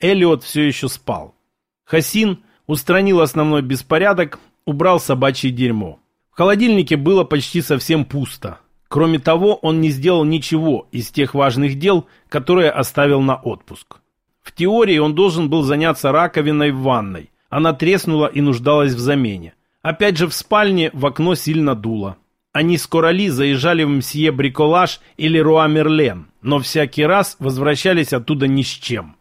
Эллиот все еще спал. Хасин устранил основной беспорядок, убрал собачье дерьмо. В холодильнике было почти совсем пусто. Кроме того, он не сделал ничего из тех важных дел, которые оставил на отпуск. В теории он должен был заняться раковиной в ванной. Она треснула и нуждалась в замене. Опять же в спальне в окно сильно дуло. Они с Корали заезжали в мсье Бриколаж или Руа Мерлен, но всякий раз возвращались оттуда ни с чем.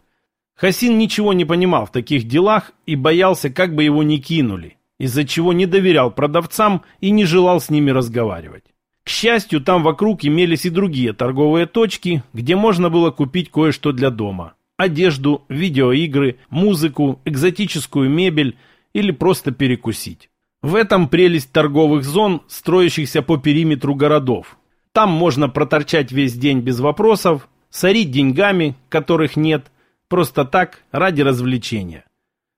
Хасин ничего не понимал в таких делах и боялся, как бы его не кинули, из-за чего не доверял продавцам и не желал с ними разговаривать. К счастью, там вокруг имелись и другие торговые точки, где можно было купить кое-что для дома. Одежду, видеоигры, музыку, экзотическую мебель или просто перекусить. В этом прелесть торговых зон, строящихся по периметру городов. Там можно проторчать весь день без вопросов, сорить деньгами, которых нет, просто так, ради развлечения.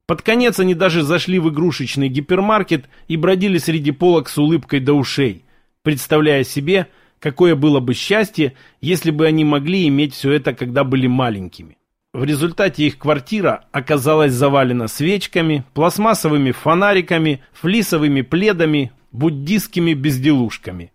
Под конец они даже зашли в игрушечный гипермаркет и бродили среди полок с улыбкой до ушей, представляя себе, какое было бы счастье, если бы они могли иметь все это, когда были маленькими. В результате их квартира оказалась завалена свечками, пластмассовыми фонариками, флисовыми пледами, буддистскими безделушками.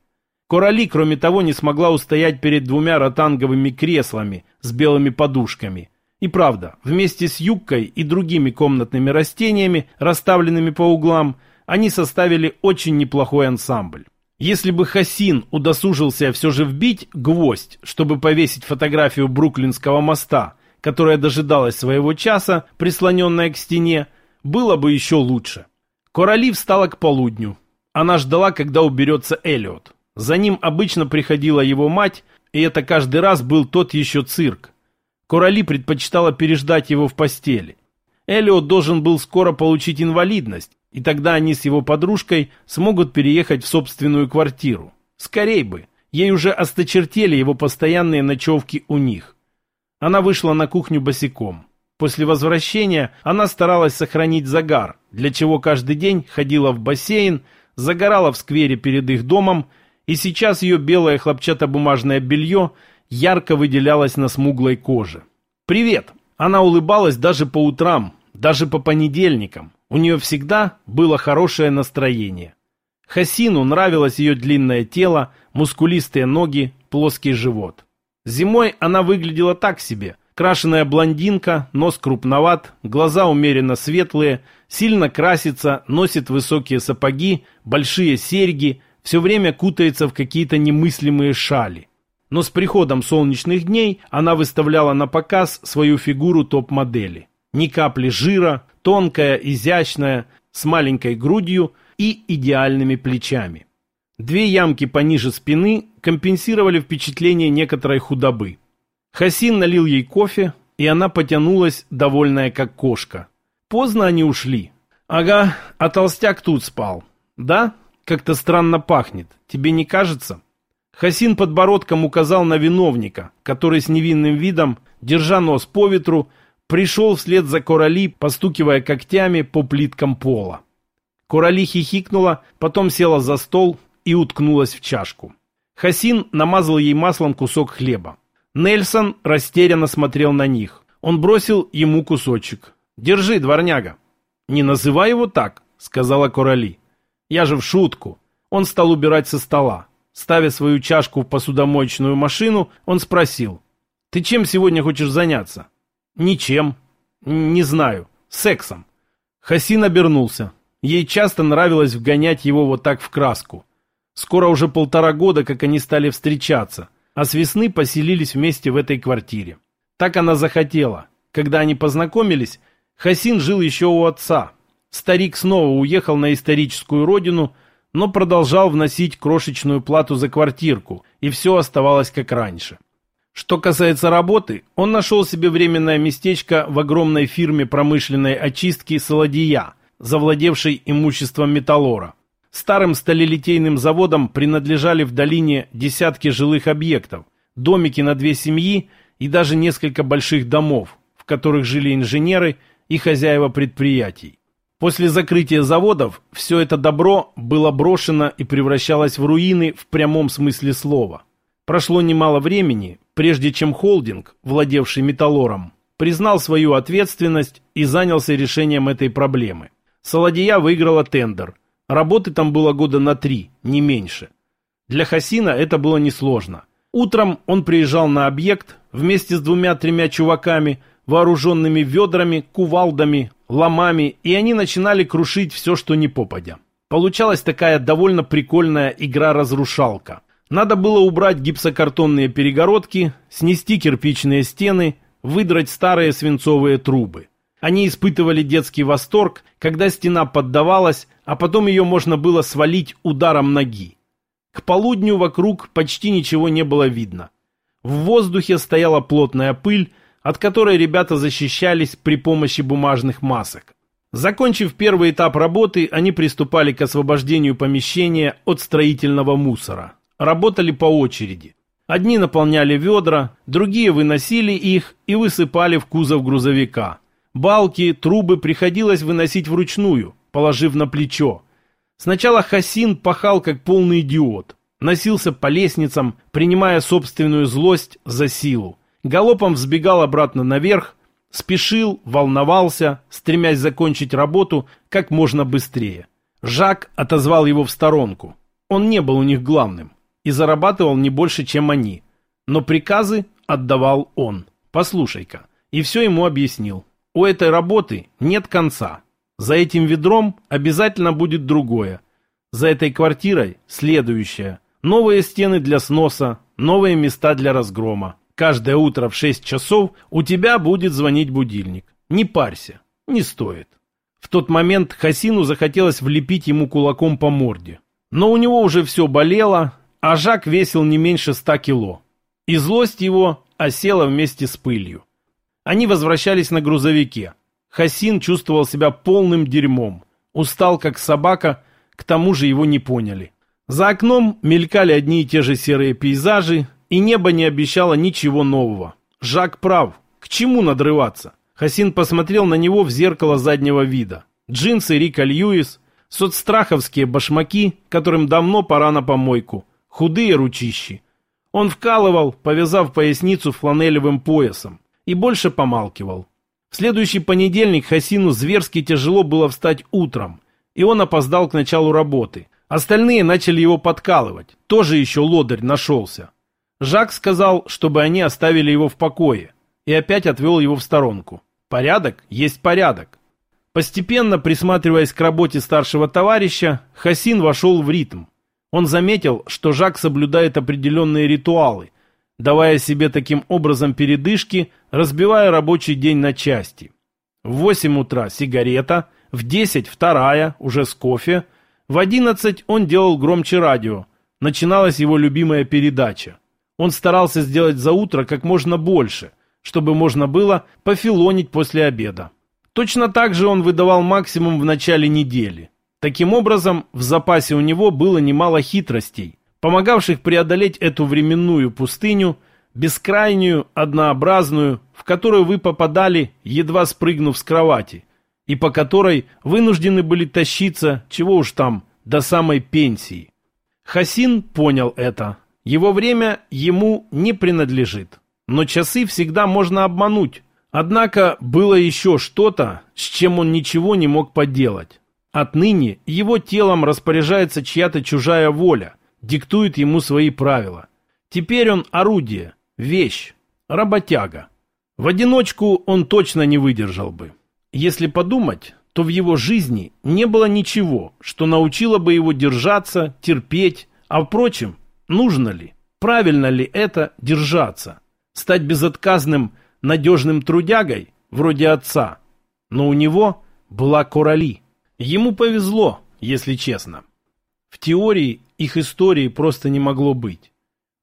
Корали, кроме того, не смогла устоять перед двумя ротанговыми креслами с белыми подушками. И правда, вместе с юбкой и другими комнатными растениями, расставленными по углам, они составили очень неплохой ансамбль. Если бы Хасин удосужился все же вбить гвоздь, чтобы повесить фотографию Бруклинского моста – которая дожидалась своего часа, прислоненная к стене, было бы еще лучше. Корали встала к полудню. Она ждала, когда уберется Эллиот. За ним обычно приходила его мать, и это каждый раз был тот еще цирк. Корали предпочитала переждать его в постели. Эллиот должен был скоро получить инвалидность, и тогда они с его подружкой смогут переехать в собственную квартиру. Скорей бы. Ей уже осточертели его постоянные ночевки у них. Она вышла на кухню босиком. После возвращения она старалась сохранить загар, для чего каждый день ходила в бассейн, загорала в сквере перед их домом, и сейчас ее белое хлопчатобумажное белье ярко выделялось на смуглой коже. «Привет!» Она улыбалась даже по утрам, даже по понедельникам. У нее всегда было хорошее настроение. Хасину нравилось ее длинное тело, мускулистые ноги, плоский живот. Зимой она выглядела так себе. Крашеная блондинка, нос крупноват, глаза умеренно светлые, сильно красится, носит высокие сапоги, большие серьги, все время кутается в какие-то немыслимые шали. Но с приходом солнечных дней она выставляла на показ свою фигуру топ-модели. Ни капли жира, тонкая, изящная, с маленькой грудью и идеальными плечами. Две ямки пониже спины компенсировали впечатление некоторой худобы. Хасин налил ей кофе, и она потянулась, довольная как кошка. Поздно они ушли. Ага, а толстяк тут спал. Да? Как-то странно пахнет. Тебе не кажется? Хасин подбородком указал на виновника, который с невинным видом, держа нос по ветру, пришел вслед за Корали, постукивая когтями по плиткам пола. Корали хихикнула, потом села за стол, и уткнулась в чашку. Хасин намазал ей маслом кусок хлеба. Нельсон растерянно смотрел на них. Он бросил ему кусочек. «Держи, дворняга». «Не называй его так», — сказала Корали. «Я же в шутку». Он стал убирать со стола. Ставя свою чашку в посудомоечную машину, он спросил. «Ты чем сегодня хочешь заняться?» «Ничем». «Не знаю. Сексом». Хасин обернулся. Ей часто нравилось вгонять его вот так в краску. Скоро уже полтора года, как они стали встречаться, а с весны поселились вместе в этой квартире. Так она захотела. Когда они познакомились, Хасин жил еще у отца. Старик снова уехал на историческую родину, но продолжал вносить крошечную плату за квартирку, и все оставалось как раньше. Что касается работы, он нашел себе временное местечко в огромной фирме промышленной очистки «Солодия», завладевшей имуществом металлора. Старым сталелитейным заводам принадлежали в долине десятки жилых объектов, домики на две семьи и даже несколько больших домов, в которых жили инженеры и хозяева предприятий. После закрытия заводов все это добро было брошено и превращалось в руины в прямом смысле слова. Прошло немало времени, прежде чем холдинг, владевший металлором, признал свою ответственность и занялся решением этой проблемы. Солодия выиграла тендер. Работы там было года на три, не меньше. Для Хасина это было несложно. Утром он приезжал на объект вместе с двумя-тремя чуваками, вооруженными ведрами, кувалдами, ломами, и они начинали крушить все, что не попадя. Получалась такая довольно прикольная игра-разрушалка. Надо было убрать гипсокартонные перегородки, снести кирпичные стены, выдрать старые свинцовые трубы. Они испытывали детский восторг, когда стена поддавалась, а потом ее можно было свалить ударом ноги. К полудню вокруг почти ничего не было видно. В воздухе стояла плотная пыль, от которой ребята защищались при помощи бумажных масок. Закончив первый этап работы, они приступали к освобождению помещения от строительного мусора. Работали по очереди. Одни наполняли ведра, другие выносили их и высыпали в кузов грузовика. Балки, трубы приходилось выносить вручную, положив на плечо. Сначала Хасин пахал как полный идиот. Носился по лестницам, принимая собственную злость за силу. Галопом взбегал обратно наверх, Спешил, волновался, стремясь закончить работу как можно быстрее. Жак отозвал его в сторонку. Он не был у них главным и зарабатывал не больше, чем они. Но приказы отдавал он. Послушай-ка. И все ему объяснил. У этой работы нет конца. За этим ведром обязательно будет другое. За этой квартирой следующее. Новые стены для сноса, новые места для разгрома. Каждое утро в 6 часов у тебя будет звонить будильник. Не парься, не стоит. В тот момент Хасину захотелось влепить ему кулаком по морде. Но у него уже все болело, а Жак весил не меньше ста кило. И злость его осела вместе с пылью. Они возвращались на грузовике. Хасин чувствовал себя полным дерьмом. Устал, как собака, к тому же его не поняли. За окном мелькали одни и те же серые пейзажи, и небо не обещало ничего нового. Жак прав. К чему надрываться? Хасин посмотрел на него в зеркало заднего вида. Джинсы Рика Льюис, соцстраховские башмаки, которым давно пора на помойку, худые ручищи. Он вкалывал, повязав поясницу фланелевым поясом, и больше помалкивал. В следующий понедельник Хасину зверски тяжело было встать утром, и он опоздал к началу работы. Остальные начали его подкалывать, тоже еще лодырь нашелся. Жак сказал, чтобы они оставили его в покое, и опять отвел его в сторонку. Порядок есть порядок. Постепенно, присматриваясь к работе старшего товарища, Хасин вошел в ритм. Он заметил, что Жак соблюдает определенные ритуалы, давая себе таким образом передышки, разбивая рабочий день на части. В 8 утра сигарета, в 10 вторая, уже с кофе, в 11 он делал громче радио. Начиналась его любимая передача. Он старался сделать за утро как можно больше, чтобы можно было пофилонить после обеда. Точно так же он выдавал максимум в начале недели. Таким образом, в запасе у него было немало хитростей, помогавших преодолеть эту временную пустыню, бескрайнюю, однообразную, в которую вы попадали, едва спрыгнув с кровати, и по которой вынуждены были тащиться, чего уж там, до самой пенсии. Хасин понял это. Его время ему не принадлежит. Но часы всегда можно обмануть. Однако было еще что-то, с чем он ничего не мог поделать. Отныне его телом распоряжается чья-то чужая воля, диктует ему свои правила. Теперь он орудие, вещь, работяга. В одиночку он точно не выдержал бы. Если подумать, то в его жизни не было ничего, что научило бы его держаться, терпеть, а впрочем, Нужно ли, правильно ли это держаться? Стать безотказным, надежным трудягой, вроде отца? Но у него была Корали. Ему повезло, если честно. В теории их истории просто не могло быть.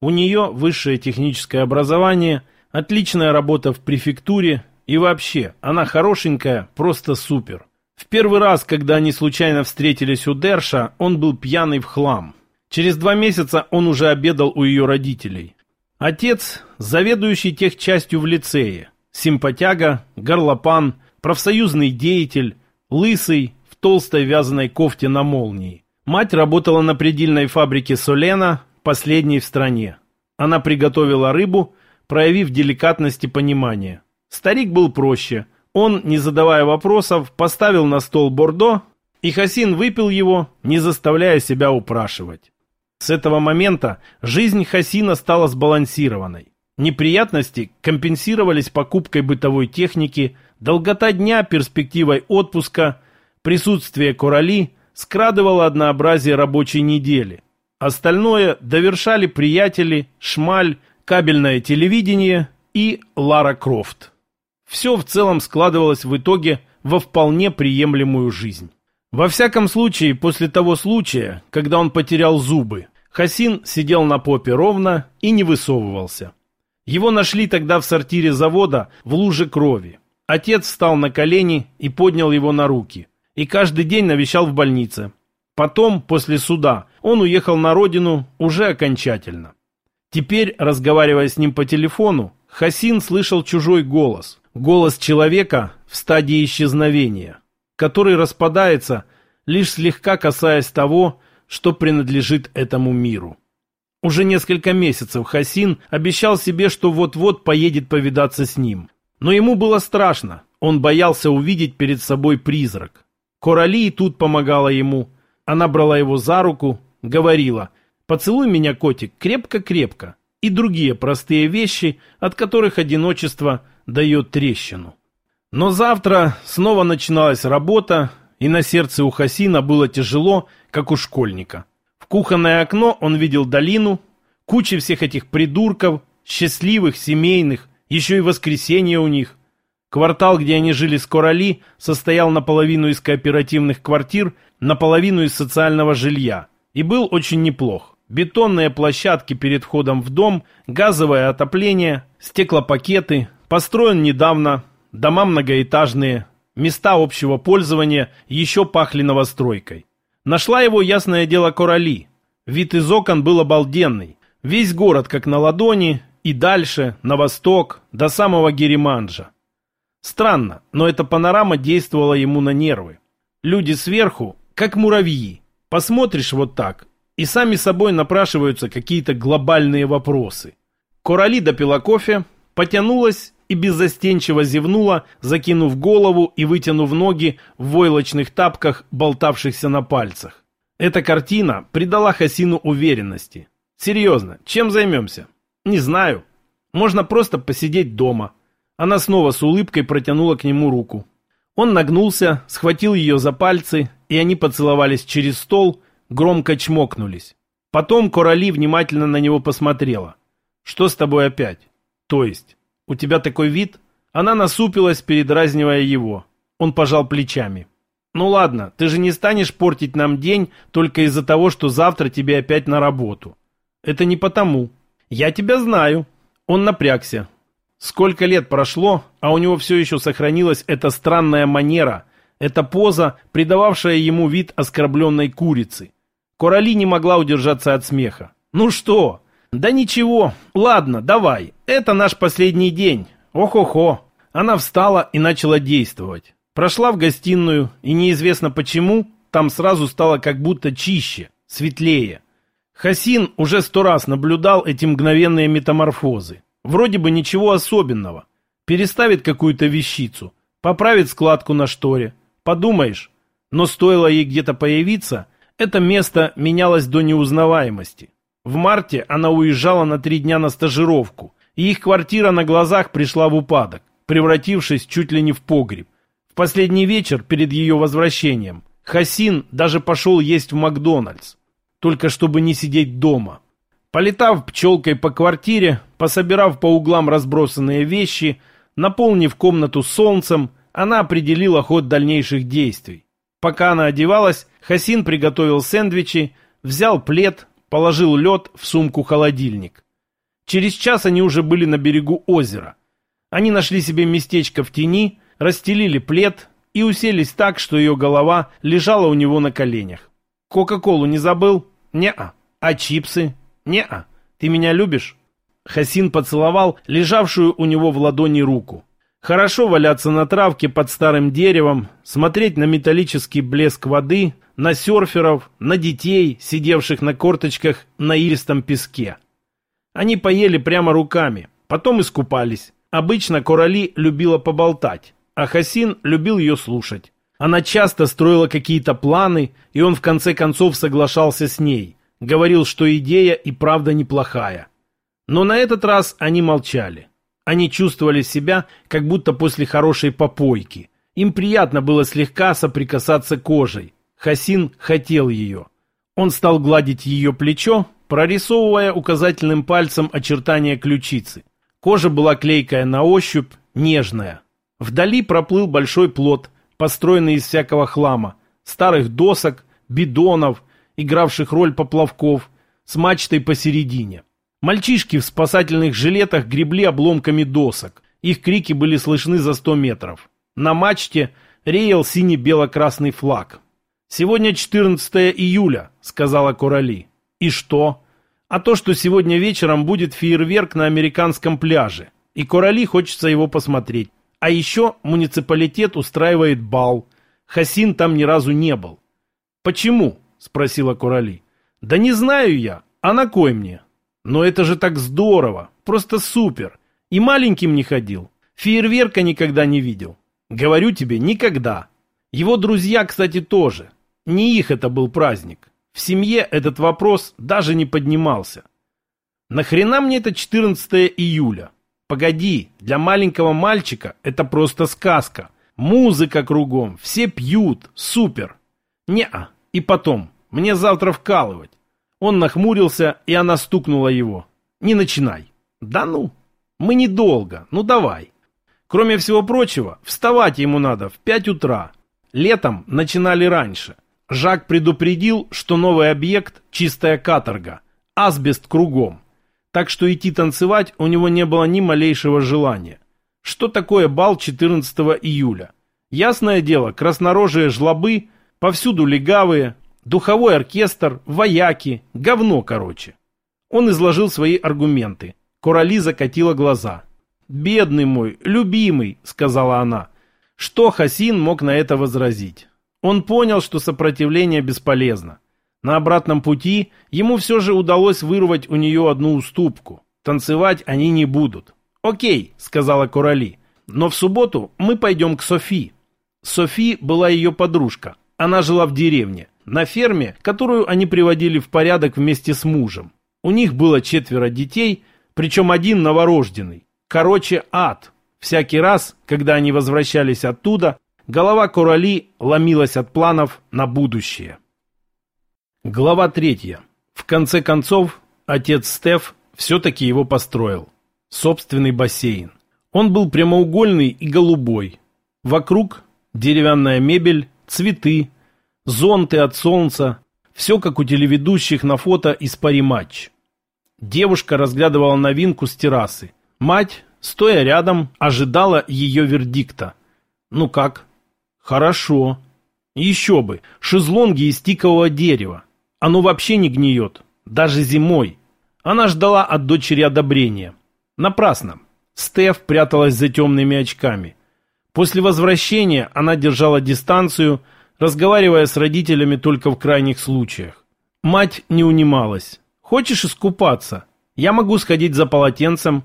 У нее высшее техническое образование, отличная работа в префектуре и вообще, она хорошенькая, просто супер. В первый раз, когда они случайно встретились у Дерша, он был пьяный в хлам. Через два месяца он уже обедал у ее родителей. Отец, заведующий техчастью в лицее, симпатяга, горлопан, профсоюзный деятель, лысый, в толстой вязаной кофте на молнии. Мать работала на предельной фабрике Солена, последней в стране. Она приготовила рыбу, проявив деликатность и понимание. Старик был проще. Он, не задавая вопросов, поставил на стол бордо, и Хасин выпил его, не заставляя себя упрашивать. С этого момента жизнь Хасина стала сбалансированной. Неприятности компенсировались покупкой бытовой техники, долгота дня перспективой отпуска, присутствие Короли скрадывало однообразие рабочей недели. Остальное довершали приятели, шмаль, кабельное телевидение и Лара Крофт. Все в целом складывалось в итоге во вполне приемлемую жизнь. Во всяком случае, после того случая, когда он потерял зубы, Хасин сидел на попе ровно и не высовывался. Его нашли тогда в сортире завода в луже крови. Отец встал на колени и поднял его на руки. И каждый день навещал в больнице. Потом, после суда, он уехал на родину уже окончательно. Теперь, разговаривая с ним по телефону, Хасин слышал чужой голос. Голос человека в стадии исчезновения, который распадается, лишь слегка касаясь того, что принадлежит этому миру. Уже несколько месяцев Хасин обещал себе, что вот-вот поедет повидаться с ним. Но ему было страшно, он боялся увидеть перед собой призрак. Корали и тут помогала ему. Она брала его за руку, говорила «Поцелуй меня, котик, крепко-крепко» и другие простые вещи, от которых одиночество дает трещину. Но завтра снова начиналась работа, и на сердце у Хасина было тяжело, как у школьника. В кухонное окно он видел долину, кучи всех этих придурков, счастливых, семейных, еще и воскресенье у них. Квартал, где они жили с Корали, состоял наполовину из кооперативных квартир, наполовину из социального жилья. И был очень неплох. Бетонные площадки перед входом в дом, газовое отопление, стеклопакеты, построен недавно, дома многоэтажные, Места общего пользования еще пахли новостройкой. Нашла его, ясное дело, Корали. Вид из окон был обалденный. Весь город как на ладони, и дальше, на восток, до самого Гериманджа. Странно, но эта панорама действовала ему на нервы. Люди сверху, как муравьи. Посмотришь вот так, и сами собой напрашиваются какие-то глобальные вопросы. Корали допила кофе, потянулась и беззастенчиво зевнула, закинув голову и вытянув ноги в войлочных тапках, болтавшихся на пальцах. Эта картина придала Хасину уверенности. «Серьезно, чем займемся?» «Не знаю. Можно просто посидеть дома». Она снова с улыбкой протянула к нему руку. Он нагнулся, схватил ее за пальцы, и они поцеловались через стол, громко чмокнулись. Потом Корали внимательно на него посмотрела. «Что с тобой опять?» «То есть?» «У тебя такой вид?» Она насупилась, передразнивая его. Он пожал плечами. «Ну ладно, ты же не станешь портить нам день только из-за того, что завтра тебе опять на работу. Это не потому. Я тебя знаю». Он напрягся. Сколько лет прошло, а у него все еще сохранилась эта странная манера, эта поза, придававшая ему вид оскорбленной курицы. Корали не могла удержаться от смеха. «Ну что, «Да ничего, ладно, давай, это наш последний день. Ох-охо». Она встала и начала действовать. Прошла в гостиную, и неизвестно почему, там сразу стало как будто чище, светлее. Хасин уже сто раз наблюдал эти мгновенные метаморфозы. Вроде бы ничего особенного. Переставит какую-то вещицу, поправит складку на шторе. Подумаешь, но стоило ей где-то появиться, это место менялось до неузнаваемости. В марте она уезжала на три дня на стажировку, и их квартира на глазах пришла в упадок, превратившись чуть ли не в погреб. В последний вечер перед ее возвращением Хасин даже пошел есть в Макдональдс, только чтобы не сидеть дома. Полетав пчелкой по квартире, пособирав по углам разбросанные вещи, наполнив комнату солнцем, она определила ход дальнейших действий. Пока она одевалась, Хасин приготовил сэндвичи, взял плед, положил лед в сумку-холодильник. Через час они уже были на берегу озера. Они нашли себе местечко в тени, расстелили плед и уселись так, что ее голова лежала у него на коленях. «Кока-колу не забыл?» «Не-а». «А чипсы?» «Не-а». «Ты меня любишь?» Хасин поцеловал лежавшую у него в ладони руку. Хорошо валяться на травке под старым деревом, смотреть на металлический блеск воды, на серферов, на детей, сидевших на корточках на илистом песке. Они поели прямо руками, потом искупались. Обычно Корали любила поболтать, а Хасин любил ее слушать. Она часто строила какие-то планы, и он в конце концов соглашался с ней. Говорил, что идея и правда неплохая. Но на этот раз они молчали. Они чувствовали себя, как будто после хорошей попойки. Им приятно было слегка соприкасаться кожей. Хасин хотел ее. Он стал гладить ее плечо, прорисовывая указательным пальцем очертания ключицы. Кожа была клейкая на ощупь, нежная. Вдали проплыл большой плот, построенный из всякого хлама, старых досок, бидонов, игравших роль поплавков, с мачтой посередине. Мальчишки в спасательных жилетах гребли обломками досок. Их крики были слышны за сто метров. На мачте реял сине-бело-красный флаг. «Сегодня 14 июля», — сказала Корали. «И что?» «А то, что сегодня вечером будет фейерверк на американском пляже, и Корали хочется его посмотреть. А еще муниципалитет устраивает бал. Хасин там ни разу не был». «Почему?» — спросила Корали. «Да не знаю я. А на кой мне?» Но это же так здорово, просто супер. И маленьким не ходил. Фейерверка никогда не видел. Говорю тебе, никогда. Его друзья, кстати, тоже. Не их это был праздник. В семье этот вопрос даже не поднимался. Нахрена мне это 14 июля? Погоди, для маленького мальчика это просто сказка. Музыка кругом, все пьют, супер. Не-а, и потом, мне завтра вкалывать. Он нахмурился, и она стукнула его. «Не начинай». «Да ну, мы недолго, ну давай». Кроме всего прочего, вставать ему надо в пять утра. Летом начинали раньше. Жак предупредил, что новый объект – чистая каторга. Асбест кругом. Так что идти танцевать у него не было ни малейшего желания. Что такое бал 14 июля? Ясное дело, краснорожие жлобы, повсюду легавые, Духовой оркестр, вояки, говно, короче. Он изложил свои аргументы. Корали закатила глаза. «Бедный мой, любимый», — сказала она. Что Хасин мог на это возразить? Он понял, что сопротивление бесполезно. На обратном пути ему все же удалось вырвать у нее одну уступку. Танцевать они не будут. «Окей», — сказала Корали, — «но в субботу мы пойдем к Софи». Софи была ее подружка. Она жила в деревне на ферме, которую они приводили в порядок вместе с мужем. У них было четверо детей, причем один новорожденный. Короче, ад. Всякий раз, когда они возвращались оттуда, голова Корали ломилась от планов на будущее. Глава третья. В конце концов, отец Стеф все-таки его построил. Собственный бассейн. Он был прямоугольный и голубой. Вокруг деревянная мебель, цветы, зонты от солнца, все как у телеведущих на фото из пари-матч. Девушка разглядывала новинку с террасы. Мать, стоя рядом, ожидала ее вердикта. «Ну как?» «Хорошо». «Еще бы, шезлонги из тикового дерева. Оно вообще не гниет, даже зимой». Она ждала от дочери одобрения. Напрасно. Стеф пряталась за темными очками. После возвращения она держала дистанцию, разговаривая с родителями только в крайних случаях. Мать не унималась. «Хочешь искупаться? Я могу сходить за полотенцем.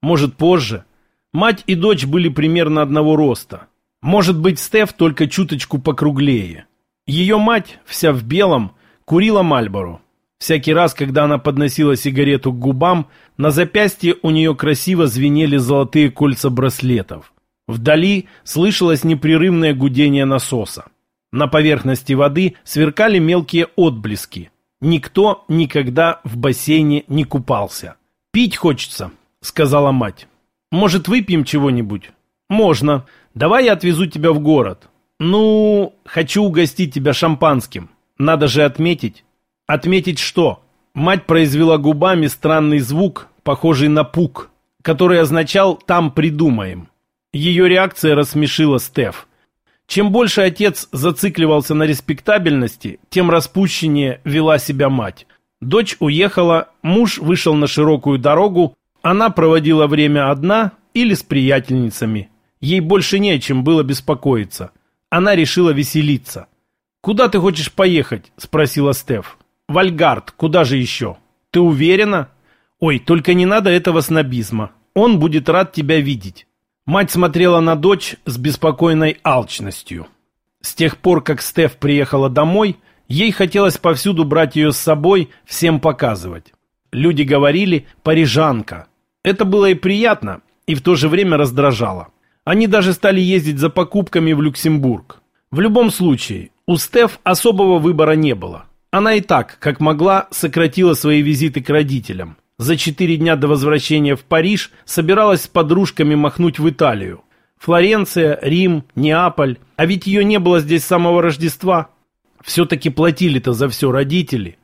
Может, позже?» Мать и дочь были примерно одного роста. Может быть, Стеф только чуточку покруглее. Ее мать, вся в белом, курила Мальборо. Всякий раз, когда она подносила сигарету к губам, на запястье у нее красиво звенели золотые кольца браслетов. Вдали слышалось непрерывное гудение насоса. На поверхности воды сверкали мелкие отблески. Никто никогда в бассейне не купался. «Пить хочется», — сказала мать. «Может, выпьем чего-нибудь?» «Можно. Давай я отвезу тебя в город». «Ну, хочу угостить тебя шампанским. Надо же отметить». «Отметить что?» Мать произвела губами странный звук, похожий на пук, который означал «там придумаем». Ее реакция рассмешила Стеф. Чем больше отец зацикливался на респектабельности, тем распущеннее вела себя мать. Дочь уехала, муж вышел на широкую дорогу, она проводила время одна или с приятельницами. Ей больше не о чем было беспокоиться. Она решила веселиться. «Куда ты хочешь поехать?» – спросила Стеф. «Вальгард, куда же еще?» «Ты уверена?» «Ой, только не надо этого снобизма. Он будет рад тебя видеть. Мать смотрела на дочь с беспокойной алчностью. С тех пор, как Стеф приехала домой, ей хотелось повсюду брать ее с собой, всем показывать. Люди говорили «парижанка». Это было и приятно, и в то же время раздражало. Они даже стали ездить за покупками в Люксембург. В любом случае, у Стеф особого выбора не было. Она и так, как могла, сократила свои визиты к родителям. За четыре дня до возвращения в Париж собиралась с подружками махнуть в Италию. Флоренция, Рим, Неаполь. А ведь ее не было здесь с самого Рождества. Все-таки платили-то за все родители.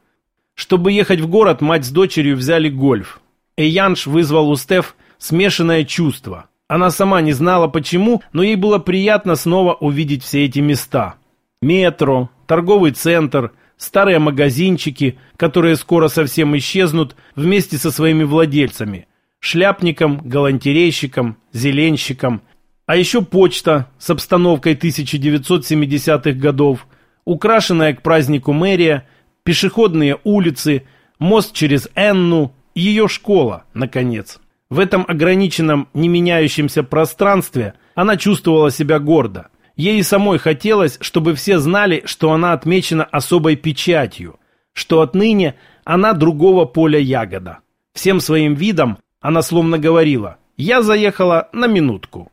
Чтобы ехать в город, мать с дочерью взяли гольф. Эянш вызвал у Стеф смешанное чувство. Она сама не знала почему, но ей было приятно снова увидеть все эти места. Метро, торговый центр, старые магазинчики, которые скоро совсем исчезнут вместе со своими владельцами, шляпником, галантерейщиком, зеленщиком, а еще почта с обстановкой 1970-х годов, украшенная к празднику мэрия, пешеходные улицы, мост через Энну, ее школа, наконец. В этом ограниченном, не меняющемся пространстве она чувствовала себя гордо. Ей самой хотелось, чтобы все знали, что она отмечена особой печатью, что отныне она другого поля ягода. Всем своим видом она словно говорила «Я заехала на минутку».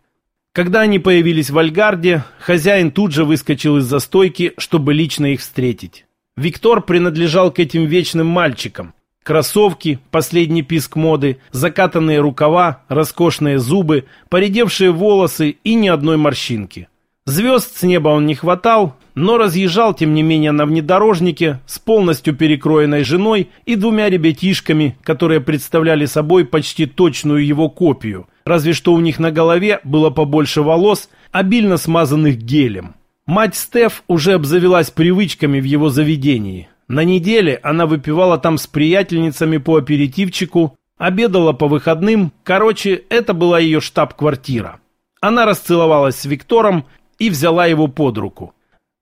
Когда они появились в Альгарде, хозяин тут же выскочил из застойки, чтобы лично их встретить. Виктор принадлежал к этим вечным мальчикам, Кроссовки, последний писк моды, закатанные рукава, роскошные зубы, поредевшие волосы и ни одной морщинки. Звезд с неба он не хватал, но разъезжал, тем не менее, на внедорожнике с полностью перекроенной женой и двумя ребятишками, которые представляли собой почти точную его копию, разве что у них на голове было побольше волос, обильно смазанных гелем. Мать Стеф уже обзавелась привычками в его заведении – на неделе она выпивала там с приятельницами по аперитивчику, обедала по выходным, короче, это была ее штаб-квартира. Она расцеловалась с Виктором и взяла его под руку.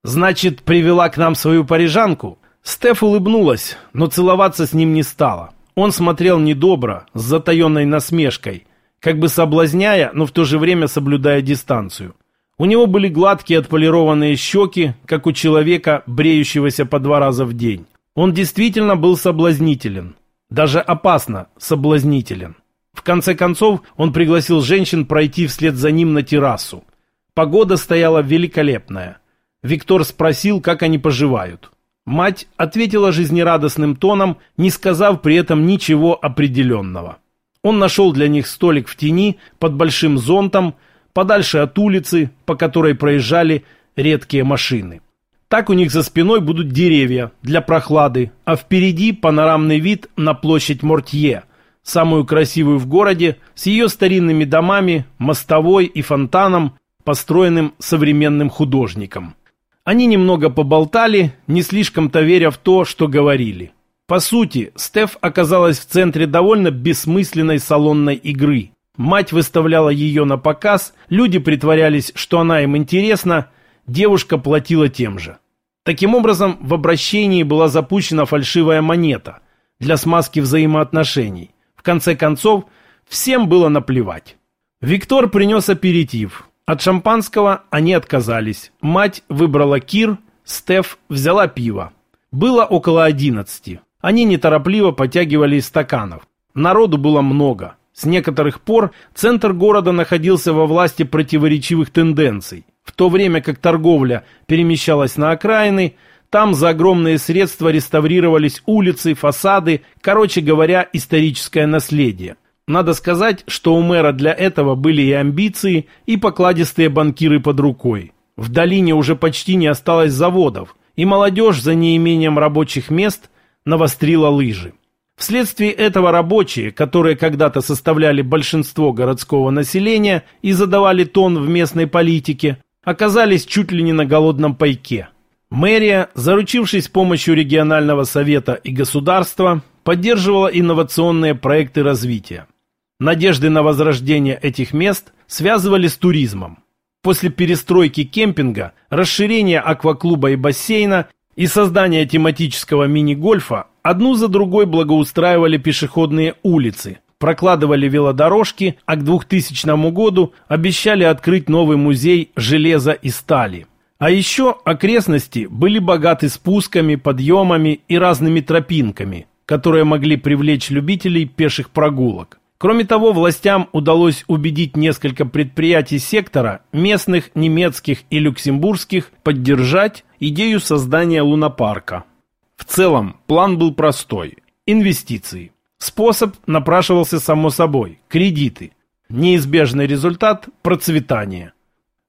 «Значит, привела к нам свою парижанку?» Стеф улыбнулась, но целоваться с ним не стала. Он смотрел недобро, с затаенной насмешкой, как бы соблазняя, но в то же время соблюдая дистанцию. У него были гладкие отполированные щеки, как у человека, бреющегося по два раза в день. Он действительно был соблазнителен. Даже опасно соблазнителен. В конце концов, он пригласил женщин пройти вслед за ним на террасу. Погода стояла великолепная. Виктор спросил, как они поживают. Мать ответила жизнерадостным тоном, не сказав при этом ничего определенного. Он нашел для них столик в тени под большим зонтом, подальше от улицы, по которой проезжали редкие машины. Так у них за спиной будут деревья для прохлады, а впереди панорамный вид на площадь Мортье, самую красивую в городе, с ее старинными домами, мостовой и фонтаном, построенным современным художником. Они немного поболтали, не слишком-то веря в то, что говорили. По сути, Стеф оказалась в центре довольно бессмысленной салонной игры. Мать выставляла ее на показ, люди притворялись, что она им интересна, девушка платила тем же. Таким образом, в обращении была запущена фальшивая монета для смазки взаимоотношений. В конце концов, всем было наплевать. Виктор принес аперитив. От шампанского они отказались. Мать выбрала кир, Стеф взяла пиво. Было около одиннадцати. Они неторопливо потягивали из стаканов. Народу было много. С некоторых пор центр города находился во власти противоречивых тенденций. В то время как торговля перемещалась на окраины, там за огромные средства реставрировались улицы, фасады, короче говоря, историческое наследие. Надо сказать, что у мэра для этого были и амбиции, и покладистые банкиры под рукой. В долине уже почти не осталось заводов, и молодежь за неимением рабочих мест навострила лыжи. Вследствие этого рабочие, которые когда-то составляли большинство городского населения и задавали тон в местной политике, оказались чуть ли не на голодном пайке. Мэрия, заручившись помощью регионального совета и государства, поддерживала инновационные проекты развития. Надежды на возрождение этих мест связывали с туризмом. После перестройки кемпинга, расширения акваклуба и бассейна и создания тематического мини-гольфа Одну за другой благоустраивали пешеходные улицы, прокладывали велодорожки, а к 2000 году обещали открыть новый музей железа и стали. А еще окрестности были богаты спусками, подъемами и разными тропинками, которые могли привлечь любителей пеших прогулок. Кроме того, властям удалось убедить несколько предприятий сектора, местных, немецких и люксембургских, поддержать идею создания лунопарка. В целом, план был простой – инвестиции. Способ напрашивался само собой – кредиты. Неизбежный результат – процветание.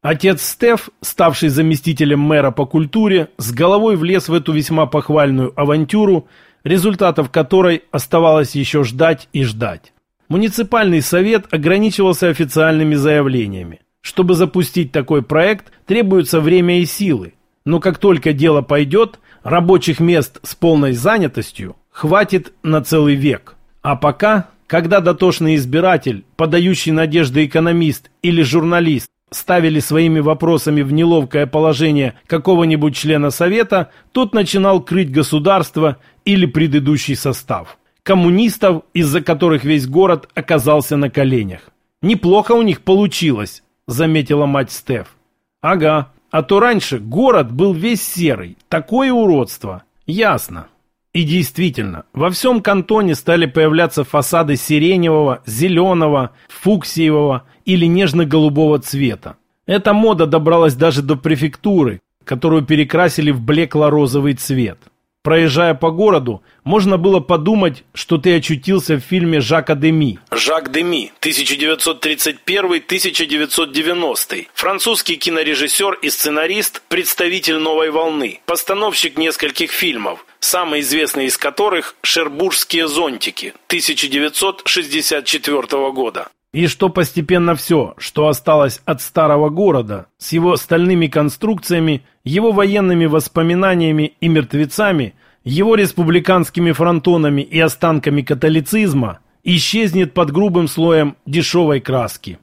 Отец Стеф, ставший заместителем мэра по культуре, с головой влез в эту весьма похвальную авантюру, результатов которой оставалось еще ждать и ждать. Муниципальный совет ограничивался официальными заявлениями. Чтобы запустить такой проект, требуется время и силы. Но как только дело пойдет, рабочих мест с полной занятостью хватит на целый век. А пока, когда дотошный избиратель, подающий надежды экономист или журналист ставили своими вопросами в неловкое положение какого-нибудь члена совета, тот начинал крыть государство или предыдущий состав коммунистов, из-за которых весь город оказался на коленях. «Неплохо у них получилось», — заметила мать Стеф. «Ага, а то раньше город был весь серый. Такое уродство. Ясно». И действительно, во всем кантоне стали появляться фасады сиреневого, зеленого, фуксиевого или нежно-голубого цвета. Эта мода добралась даже до префектуры, которую перекрасили в блекло-розовый цвет. Проезжая по городу, можно было подумать, что ты очутился в фильме Жака Деми. Жак Деми, 1931-1990. Французский кинорежиссер и сценарист, представитель новой волны, постановщик нескольких фильмов, самый известный из которых «Шербургские зонтики» 1964 года. И что постепенно все, что осталось от старого города, с его стальными конструкциями, его военными воспоминаниями и мертвецами, его республиканскими фронтонами и останками католицизма, исчезнет под грубым слоем дешевой краски.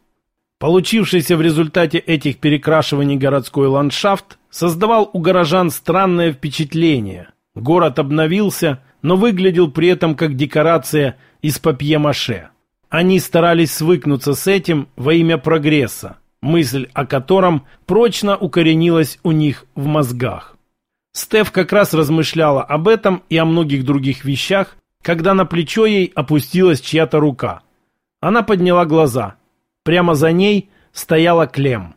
Получившийся в результате этих перекрашиваний городской ландшафт создавал у горожан странное впечатление. Город обновился, но выглядел при этом как декорация из папье-маше. Они старались свыкнуться с этим во имя прогресса, мысль о котором прочно укоренилась у них в мозгах. Стеф как раз размышляла об этом и о многих других вещах, когда на плечо ей опустилась чья-то рука. Она подняла глаза. Прямо за ней стояла Клем.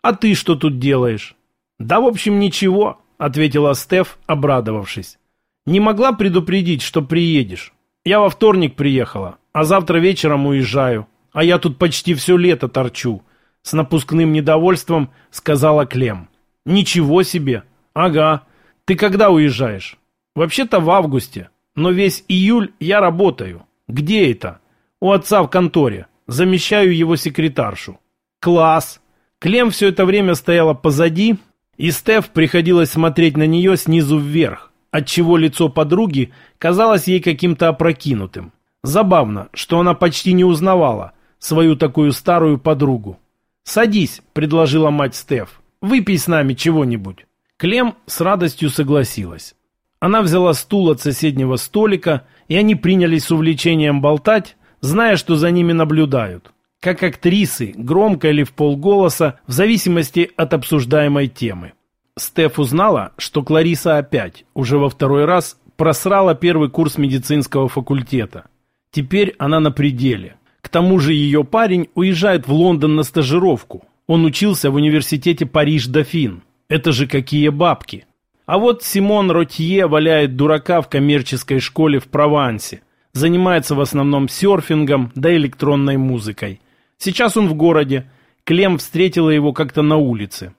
«А ты что тут делаешь?» «Да, в общем, ничего», — ответила Стеф, обрадовавшись. «Не могла предупредить, что приедешь. Я во вторник приехала, а завтра вечером уезжаю. А я тут почти все лето торчу. С напускным недовольством сказала Клем. Ничего себе. Ага. Ты когда уезжаешь? Вообще-то в августе. Но весь июль я работаю. Где это? У отца в конторе. Замещаю его секретаршу. Класс. Клем все это время стояла позади, и Стеф приходилось смотреть на нее снизу вверх, отчего лицо подруги казалось ей каким-то опрокинутым. Забавно, что она почти не узнавала свою такую старую подругу. «Садись», — предложила мать Стеф. «Выпей с нами чего-нибудь». Клем с радостью согласилась. Она взяла стул от соседнего столика, и они принялись с увлечением болтать, зная, что за ними наблюдают. Как актрисы, громко или в полголоса, в зависимости от обсуждаемой темы. Стеф узнала, что Клариса опять, уже во второй раз, просрала первый курс медицинского факультета – Теперь она на пределе. К тому же ее парень уезжает в Лондон на стажировку. Он учился в университете Париж-Дофин. Это же какие бабки. А вот Симон Ротье валяет дурака в коммерческой школе в Провансе. Занимается в основном серфингом да электронной музыкой. Сейчас он в городе. Клем встретила его как-то на улице.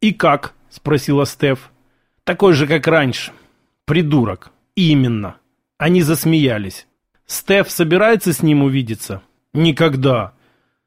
«И как?» – спросила Стеф. «Такой же, как раньше. Придурок. Именно». Они засмеялись. Стеф собирается с ним увидеться? Никогда.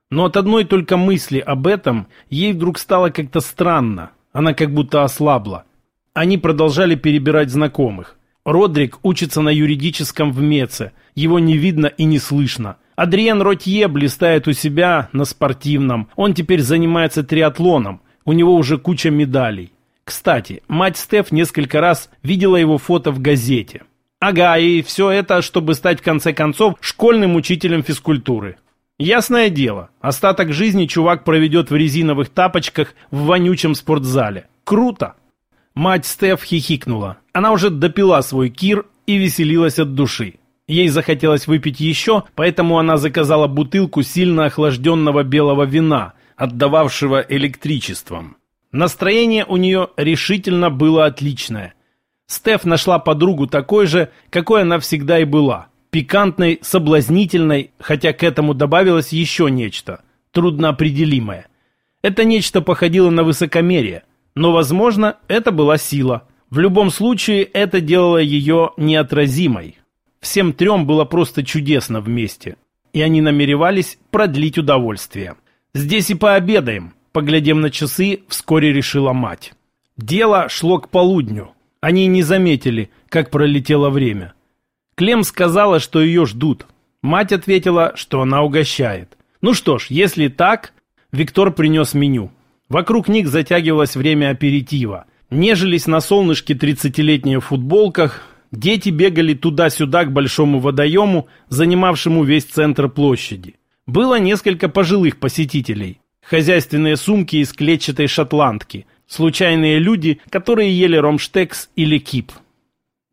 Но от одной только мысли об этом ей вдруг стало как-то странно. Она как будто ослабла. Они продолжали перебирать знакомых. Родрик учится на юридическом в Меце. Его не видно и не слышно. Адриен Ротье блистает у себя на спортивном. Он теперь занимается триатлоном. У него уже куча медалей. Кстати, мать Стеф несколько раз видела его фото в газете. Ага, и все это, чтобы стать в конце концов школьным учителем физкультуры. Ясное дело, остаток жизни чувак проведет в резиновых тапочках в вонючем спортзале. Круто! Мать Стеф хихикнула. Она уже допила свой кир и веселилась от души. Ей захотелось выпить еще, поэтому она заказала бутылку сильно охлажденного белого вина, отдававшего электричеством. Настроение у нее решительно было отличное. Стеф нашла подругу такой же, какой она всегда и была. Пикантной, соблазнительной, хотя к этому добавилось еще нечто, трудноопределимое. Это нечто походило на высокомерие – но, возможно, это была сила. В любом случае, это делало ее неотразимой. Всем трем было просто чудесно вместе. И они намеревались продлить удовольствие. «Здесь и пообедаем», — поглядев на часы, вскоре решила мать. Дело шло к полудню. Они не заметили, как пролетело время. Клем сказала, что ее ждут. Мать ответила, что она угощает. Ну что ж, если так, Виктор принес меню. Вокруг них затягивалось время аперитива. Нежились на солнышке тридцатилетние в футболках, дети бегали туда-сюда к большому водоему, занимавшему весь центр площади. Было несколько пожилых посетителей. Хозяйственные сумки из клетчатой шотландки, случайные люди, которые ели ромштекс или кип.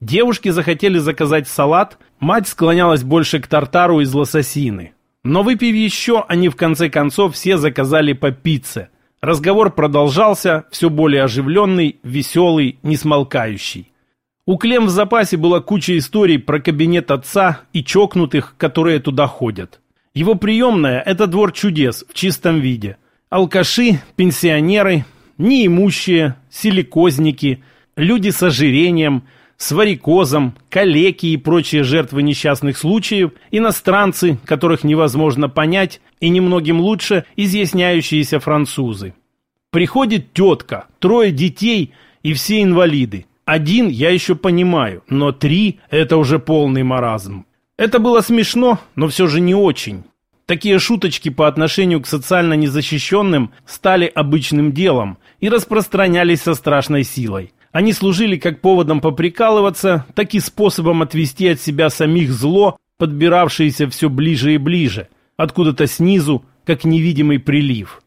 Девушки захотели заказать салат, мать склонялась больше к тартару из лососины. Но выпив еще, они в конце концов все заказали по пицце – Разговор продолжался, все более оживленный, веселый, несмолкающий. У Клем в запасе была куча историй про кабинет отца и чокнутых, которые туда ходят. Его приемная – это двор чудес в чистом виде. Алкаши, пенсионеры, неимущие, силикозники, люди с ожирением, с варикозом, калеки и прочие жертвы несчастных случаев, иностранцы, которых невозможно понять, и немногим лучше изъясняющиеся французы. Приходит тетка, трое детей и все инвалиды. Один я еще понимаю, но три – это уже полный маразм. Это было смешно, но все же не очень. Такие шуточки по отношению к социально незащищенным стали обычным делом и распространялись со страшной силой. Они служили как поводом поприкалываться, так и способом отвести от себя самих зло, подбиравшееся все ближе и ближе, откуда-то снизу, как невидимый прилив.